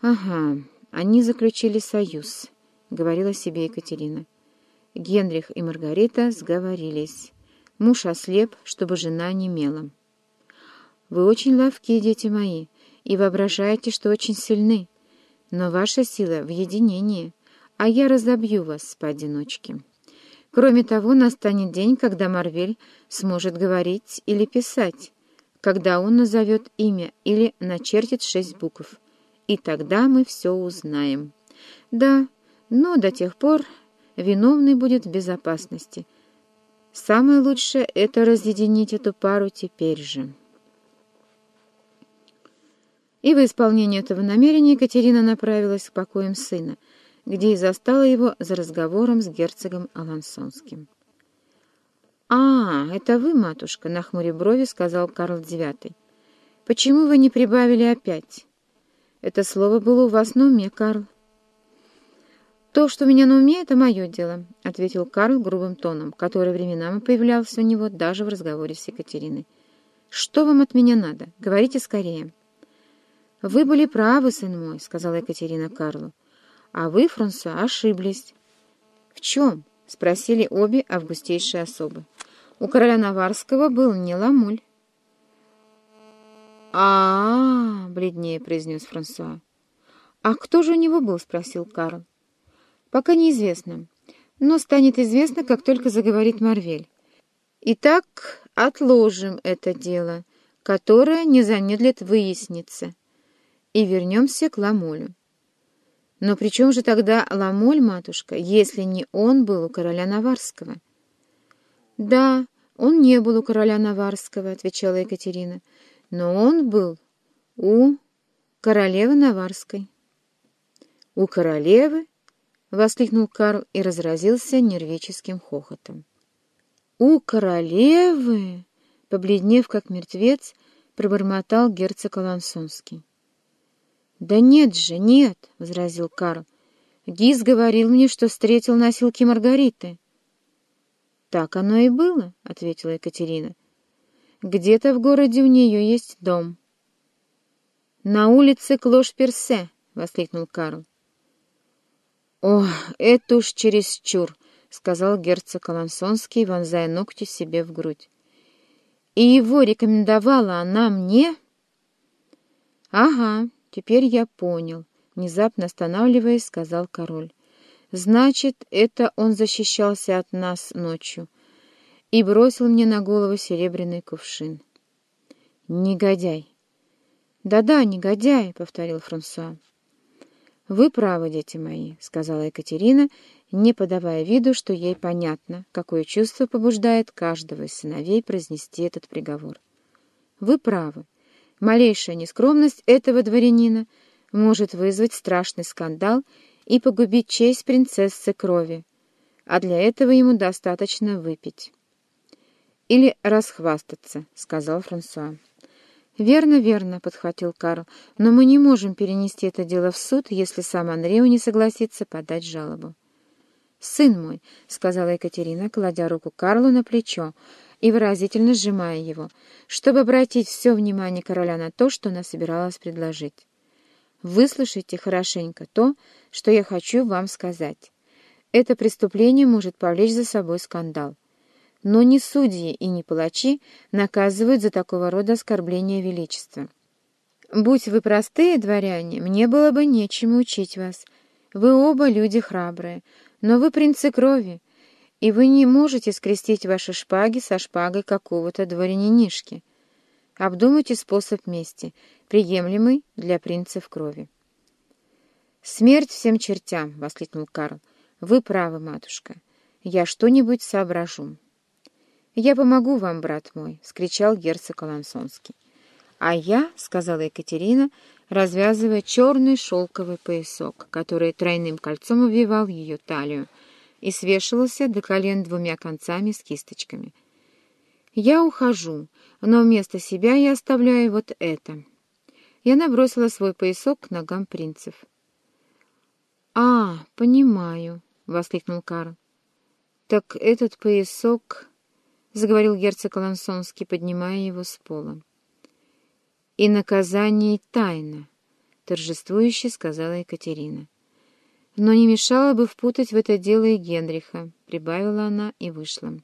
«Ага, они заключили союз», — говорила себе Екатерина. Генрих и Маргарита сговорились. Муж ослеп, чтобы жена не мела. «Вы очень ловки, дети мои, и воображаете, что очень сильны, но ваша сила в единении, а я разобью вас поодиночке. Кроме того, настанет день, когда Марвель сможет говорить или писать, когда он назовет имя или начертит шесть букв» и тогда мы все узнаем. Да, но до тех пор виновный будет в безопасности. Самое лучшее — это разъединить эту пару теперь же. И в исполнение этого намерения Екатерина направилась к покоям сына, где и застала его за разговором с герцогом Алансонским. «А, это вы, матушка», — на хмуре брови сказал Карл IX. «Почему вы не прибавили опять?» Это слово было у вас на уме, Карл. «То, что у меня на уме, это мое дело», — ответил Карл грубым тоном, который временами появлялся у него даже в разговоре с Екатериной. «Что вам от меня надо? Говорите скорее». «Вы были правы, сын мой», — сказала Екатерина Карлу. «А вы, Франсуа, ошиблись». «В чем?» — спросили обе августейшие особы. «У короля Наварского был не ламуль» а, бледнее произнес Франсуа. «А кто же у него был?» — спросил Карл. «Пока неизвестно, но станет известно, как только заговорит Марвель. Итак, отложим это дело, которое не замедлит выясниться, и вернемся к Ламолю. Но при чем же тогда Ламоль, матушка, если не он был у короля Наварского?» «Да, он не был у короля Наварского», — отвечала Екатерина, — но он был у королевы Наварской. «У королевы?» — воскликнул Карл и разразился нервическим хохотом. «У королевы?» — побледнев как мертвец, пробормотал герцог Алансонский. «Да нет же, нет!» — возразил Карл. «Гиз говорил мне, что встретил носилки Маргариты». «Так оно и было», — ответила Екатерина. Где-то в городе у нее есть дом. «На улице Клош-Персе!» — воскликнул Карл. «О, это уж чересчур!» — сказал герцог Алансонский, вонзая ногти себе в грудь. «И его рекомендовала она мне?» «Ага, теперь я понял», — внезапно останавливаясь, сказал король. «Значит, это он защищался от нас ночью и бросил мне на голову серебряный кувшин. «Негодяй!» «Да-да, негодяй!» — повторил Франсуа. «Вы правы, дети мои», — сказала Екатерина, не подавая виду, что ей понятно, какое чувство побуждает каждого из сыновей произнести этот приговор. «Вы правы. Малейшая нескромность этого дворянина может вызвать страшный скандал и погубить честь принцессы крови, а для этого ему достаточно выпить». «Или расхвастаться», — сказал Франсуа. «Верно, верно», — подхватил Карл, «но мы не можем перенести это дело в суд, если сам Анрео не согласится подать жалобу». «Сын мой», — сказала Екатерина, кладя руку Карлу на плечо и выразительно сжимая его, чтобы обратить все внимание короля на то, что она собиралась предложить. «Выслушайте хорошенько то, что я хочу вам сказать. Это преступление может повлечь за собой скандал но ни судьи и ни палачи наказывают за такого рода оскорбление величества. Будь вы простые дворяне, мне было бы нечему учить вас. Вы оба люди храбрые, но вы принцы крови, и вы не можете скрестить ваши шпаги со шпагой какого-то дворянинишки. Обдумайте способ мести, приемлемый для принцев крови. «Смерть всем чертям!» — воскликнул Карл. «Вы правы, матушка. Я что-нибудь соображу». «Я помогу вам, брат мой!» — скричал герцог Алансонский. «А я», — сказала Екатерина, развязывая черный шелковый поясок, который тройным кольцом обвивал ее талию и свешивался до колен двумя концами с кисточками. «Я ухожу, но вместо себя я оставляю вот это». Я набросила свой поясок к ногам принцев. «А, понимаю», — воскликнул Карл. «Так этот поясок...» — заговорил герцог Лансонский, поднимая его с пола. «И наказание тайна. торжествующе сказала Екатерина. «Но не мешало бы впутать в это дело и Генриха», — прибавила она и вышла.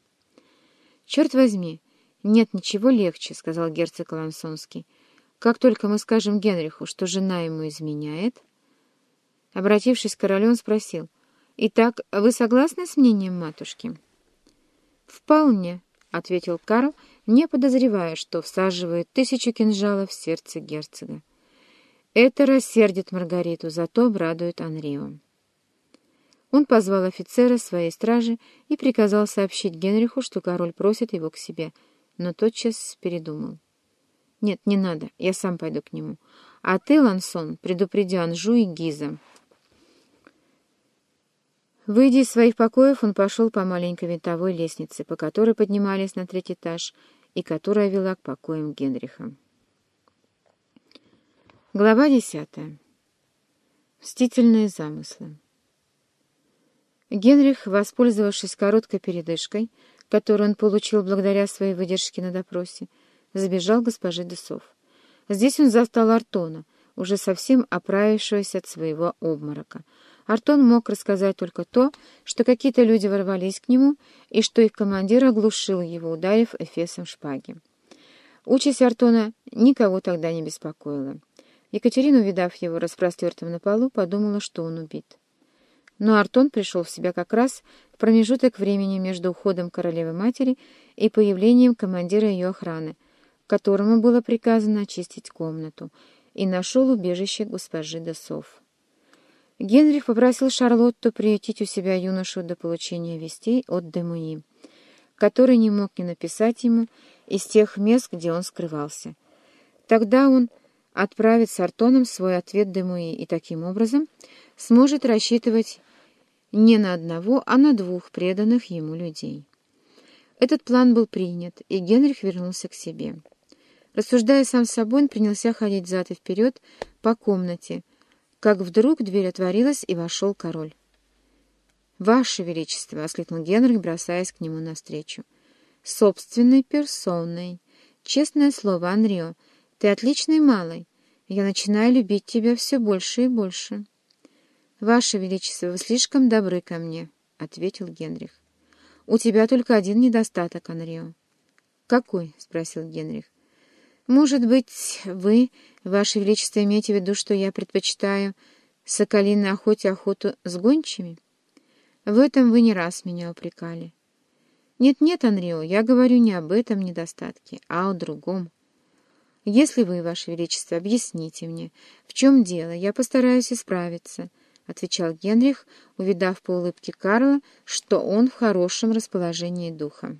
«Черт возьми, нет ничего легче», — сказал герцог Лансонский. «Как только мы скажем Генриху, что жена ему изменяет...» Обратившись к королю, он спросил, «Итак, вы согласны с мнением матушки?» «Вполне», — ответил Карл, не подозревая, что всаживает тысячу кинжалов в сердце герцога. Это рассердит Маргариту, зато обрадует Анрио. Он позвал офицера своей стражи и приказал сообщить Генриху, что король просит его к себе, но тотчас передумал. «Нет, не надо, я сам пойду к нему. А ты, Лансон, предупреди Анжу и Гиза». Выйдя из своих покоев, он пошел по маленькой винтовой лестнице, по которой поднимались на третий этаж, и которая вела к покоям Генриха. Глава десятая. Мстительные замыслы. Генрих, воспользовавшись короткой передышкой, которую он получил благодаря своей выдержке на допросе, забежал к госпоже Десов. Здесь он застал Артона, уже совсем оправившегося от своего обморока. Артон мог рассказать только то, что какие-то люди ворвались к нему и что их командир оглушил его, ударив эфесом шпаги. Участь Артона никого тогда не беспокоила. Екатерина, увидав его распростертым на полу, подумала, что он убит. Но Артон пришел в себя как раз в промежуток времени между уходом королевы-матери и появлением командира ее охраны, которому было приказано очистить комнату, и нашел убежище госпожи Досов. Генрих попросил Шарлотту приютить у себя юношу до получения вестей от Демуи, который не мог не написать ему из тех мест, где он скрывался. Тогда он отправит с Артоном свой ответ Демуи и таким образом сможет рассчитывать не на одного, а на двух преданных ему людей. Этот план был принят, и Генрих вернулся к себе. Рассуждая сам с собой, он принялся ходить взад и вперед по комнате, как вдруг дверь отворилась, и вошел король. «Ваше Величество!» — воскликнул Генрих, бросаясь к нему навстречу. «Собственной персоной! Честное слово, Анрио, ты отличный малый. Я начинаю любить тебя все больше и больше. — Ваше Величество, вы слишком добры ко мне, — ответил Генрих. — У тебя только один недостаток, Анрио. — Какой? — спросил Генрих. — Может быть, вы, Ваше Величество, имеете в виду, что я предпочитаю соколиной охоте охоту с гончими? В этом вы не раз меня упрекали. Нет-нет, Анрио, я говорю не об этом недостатке, а о другом. «Если вы, Ваше Величество, объясните мне, в чем дело, я постараюсь исправиться», — отвечал Генрих, увидав по улыбке Карла, что он в хорошем расположении духа.